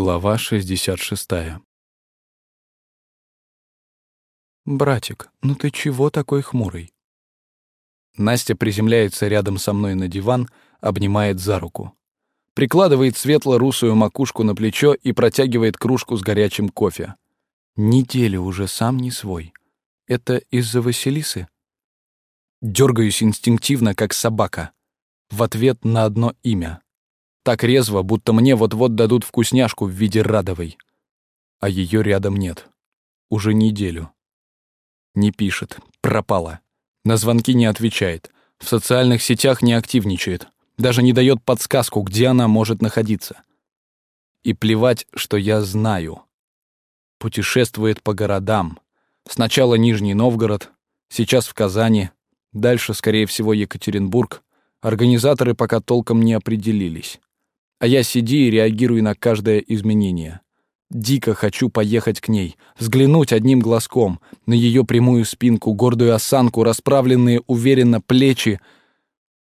Глава 66. «Братик, ну ты чего такой хмурый?» Настя приземляется рядом со мной на диван, обнимает за руку. Прикладывает светло-русую макушку на плечо и протягивает кружку с горячим кофе. «Неделю уже сам не свой. Это из-за Василисы?» Дергаюсь инстинктивно, как собака. В ответ на одно имя. Так резво, будто мне вот-вот дадут вкусняшку в виде радовой. А ее рядом нет. Уже неделю. Не пишет. Пропала. На звонки не отвечает. В социальных сетях не активничает. Даже не дает подсказку, где она может находиться. И плевать, что я знаю. Путешествует по городам. Сначала Нижний Новгород, сейчас в Казани, дальше, скорее всего, Екатеринбург. Организаторы пока толком не определились. А я сиди и реагирую на каждое изменение. Дико хочу поехать к ней, взглянуть одним глазком на ее прямую спинку, гордую осанку, расправленные уверенно плечи,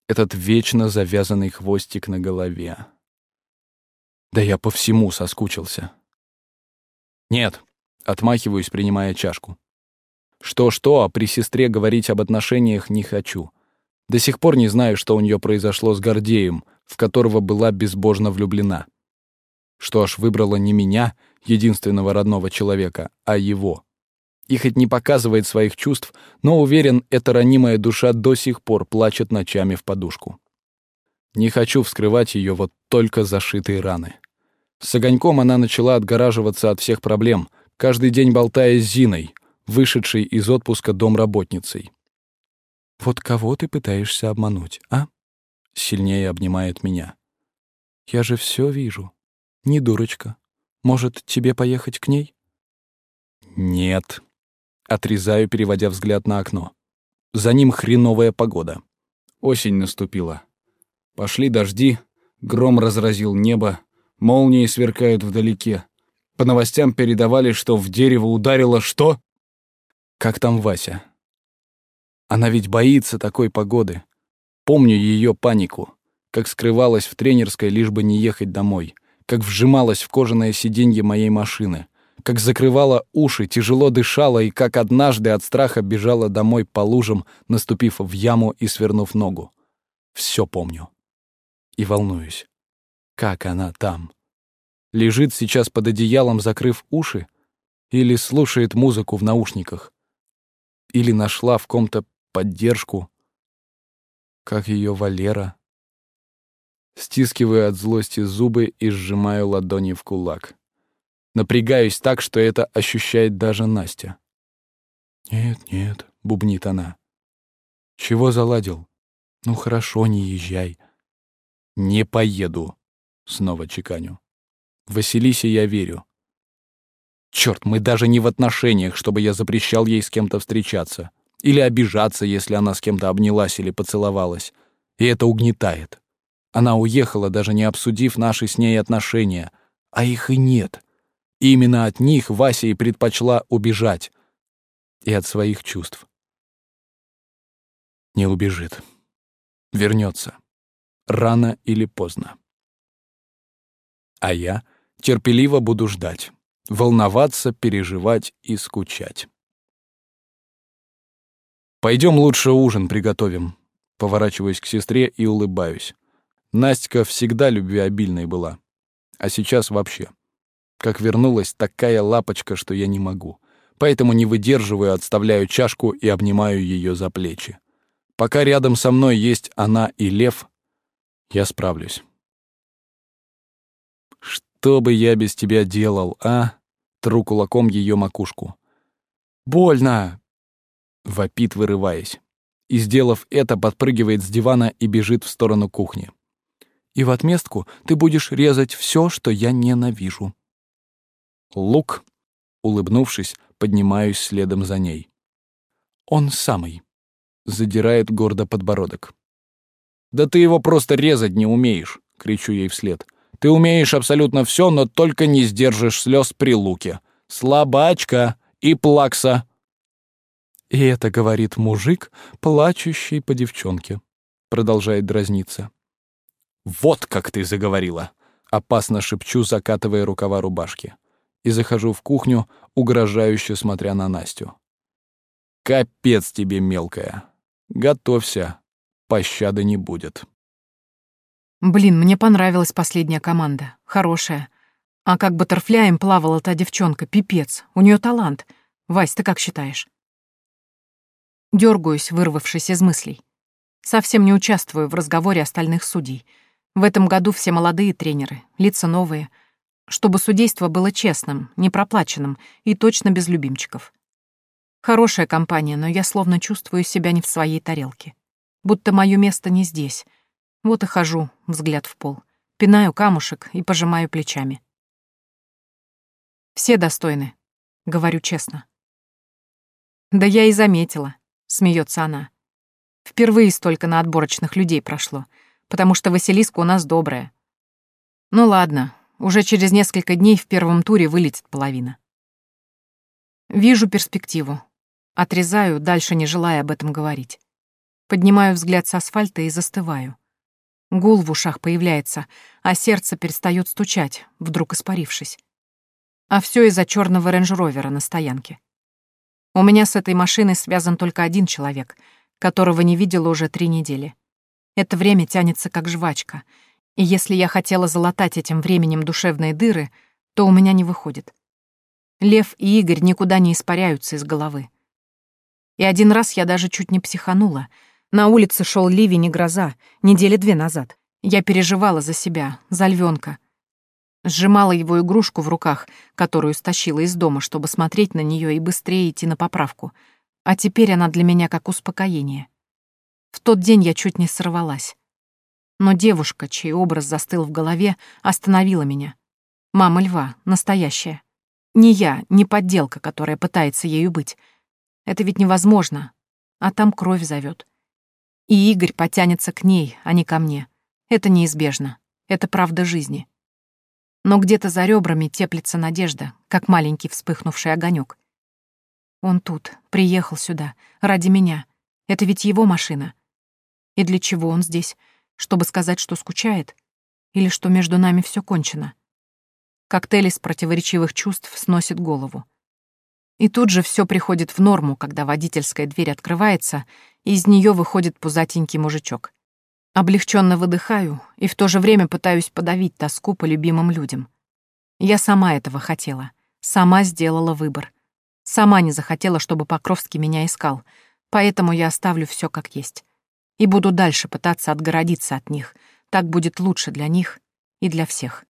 этот вечно завязанный хвостик на голове. Да я по всему соскучился. Нет, отмахиваюсь, принимая чашку. Что-что, а при сестре говорить об отношениях не хочу. До сих пор не знаю, что у нее произошло с Гордеем, в которого была безбожно влюблена. Что аж выбрала не меня, единственного родного человека, а его. И хоть не показывает своих чувств, но уверен, эта ранимая душа до сих пор плачет ночами в подушку. Не хочу вскрывать ее вот только зашитые раны. С огоньком она начала отгораживаться от всех проблем, каждый день болтая с Зиной, вышедшей из отпуска домработницей. «Вот кого ты пытаешься обмануть, а?» Сильнее обнимает меня. «Я же все вижу. Не дурочка. Может, тебе поехать к ней?» «Нет». Отрезаю, переводя взгляд на окно. За ним хреновая погода. Осень наступила. Пошли дожди, гром разразил небо, молнии сверкают вдалеке. По новостям передавали, что в дерево ударило что? Как там Вася? Она ведь боится такой погоды. Помню ее панику, как скрывалась в тренерской, лишь бы не ехать домой, как вжималась в кожаное сиденье моей машины, как закрывала уши, тяжело дышала и как однажды от страха бежала домой по лужам, наступив в яму и свернув ногу. Все помню. И волнуюсь. Как она там? Лежит сейчас под одеялом, закрыв уши? Или слушает музыку в наушниках? Или нашла в ком-то поддержку, как ее Валера. Стискиваю от злости зубы и сжимаю ладони в кулак. Напрягаюсь так, что это ощущает даже Настя. «Нет, нет», — бубнит она. «Чего заладил? Ну хорошо, не езжай». «Не поеду», — снова чеканю. Василисе я верю. Черт, мы даже не в отношениях, чтобы я запрещал ей с кем-то встречаться. Или обижаться, если она с кем-то обнялась или поцеловалась. И это угнетает. Она уехала, даже не обсудив наши с ней отношения. А их и нет. И именно от них Вася и предпочла убежать. И от своих чувств. Не убежит. Вернется. Рано или поздно. А я терпеливо буду ждать. Волноваться, переживать и скучать. Пойдем лучше ужин приготовим. Поворачиваюсь к сестре и улыбаюсь. Настя всегда любвеобильной была. А сейчас вообще. Как вернулась такая лапочка, что я не могу. Поэтому не выдерживаю, отставляю чашку и обнимаю ее за плечи. Пока рядом со мной есть она и лев, я справлюсь. Что бы я без тебя делал, а? Тру кулаком ее макушку. «Больно!» Вопит, вырываясь. И, сделав это, подпрыгивает с дивана и бежит в сторону кухни. И в отместку ты будешь резать все, что я ненавижу. Лук, улыбнувшись, поднимаюсь следом за ней. Он самый. Задирает гордо подбородок. «Да ты его просто резать не умеешь!» — кричу ей вслед. «Ты умеешь абсолютно все, но только не сдержишь слез при луке. Слабачка и плакса!» И это говорит мужик, плачущий по девчонке. Продолжает дразниться. «Вот как ты заговорила! Опасно шепчу, закатывая рукава рубашки. И захожу в кухню, угрожающе смотря на Настю. «Капец тебе, мелкая! Готовься, пощады не будет». Блин, мне понравилась последняя команда. Хорошая. А как баттерфляем плавала та девчонка, пипец. У нее талант. Вась, ты как считаешь? Дергаюсь, вырвавшись из мыслей. Совсем не участвую в разговоре остальных судей. В этом году все молодые тренеры, лица новые. Чтобы судейство было честным, не проплаченным и точно без любимчиков. Хорошая компания, но я словно чувствую себя не в своей тарелке. Будто мое место не здесь — вот и хожу, взгляд в пол. Пинаю камушек и пожимаю плечами. Все достойны, говорю честно. Да я и заметила, смеется она. Впервые столько на отборочных людей прошло, потому что Василиска у нас добрая. Ну ладно, уже через несколько дней в первом туре вылетит половина. Вижу перспективу. Отрезаю, дальше не желая об этом говорить. Поднимаю взгляд с асфальта и застываю. Гул в ушах появляется, а сердце перестает стучать, вдруг испарившись. А все из-за черного рейндж-ровера на стоянке. У меня с этой машиной связан только один человек, которого не видела уже три недели. Это время тянется как жвачка, и если я хотела залатать этим временем душевные дыры, то у меня не выходит. Лев и Игорь никуда не испаряются из головы. И один раз я даже чуть не психанула — на улице шел ливень и гроза, недели две назад. Я переживала за себя, за львенка. Сжимала его игрушку в руках, которую стащила из дома, чтобы смотреть на нее и быстрее идти на поправку. А теперь она для меня как успокоение. В тот день я чуть не сорвалась. Но девушка, чей образ застыл в голове, остановила меня. Мама льва, настоящая. Не я, не подделка, которая пытается ею быть. Это ведь невозможно. А там кровь зовет. И Игорь потянется к ней, а не ко мне. Это неизбежно. Это правда жизни. Но где-то за ребрами теплится надежда, как маленький вспыхнувший огонек. Он тут, приехал сюда, ради меня. Это ведь его машина. И для чего он здесь? Чтобы сказать, что скучает? Или что между нами все кончено? Коктейль из противоречивых чувств сносит голову. И тут же все приходит в норму, когда водительская дверь открывается, и из нее выходит пузатенький мужичок. Облегченно выдыхаю и в то же время пытаюсь подавить тоску по любимым людям. Я сама этого хотела, сама сделала выбор. Сама не захотела, чтобы Покровский меня искал, поэтому я оставлю все как есть. И буду дальше пытаться отгородиться от них. Так будет лучше для них и для всех.